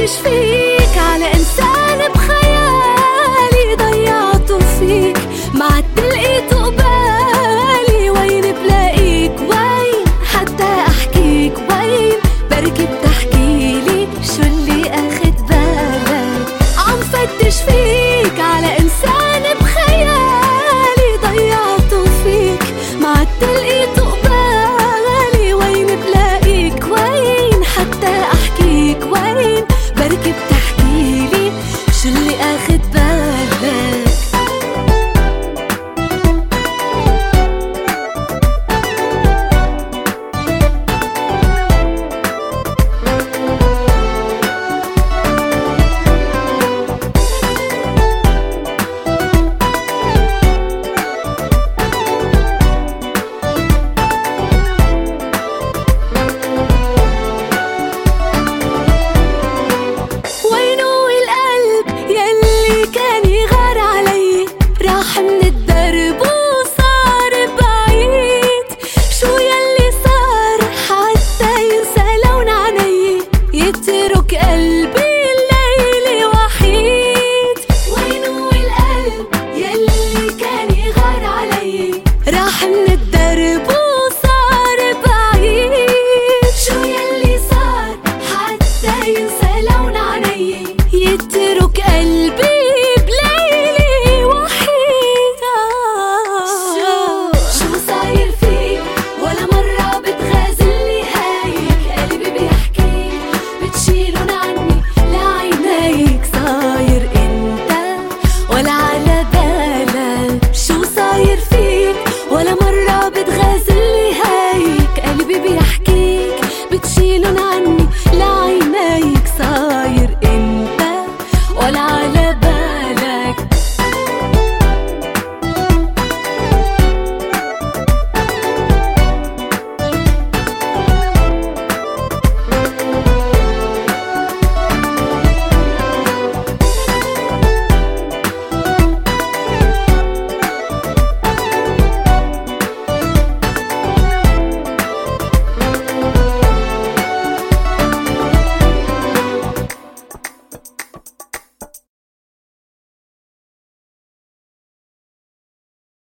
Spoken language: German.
die Spiegel in Zeit.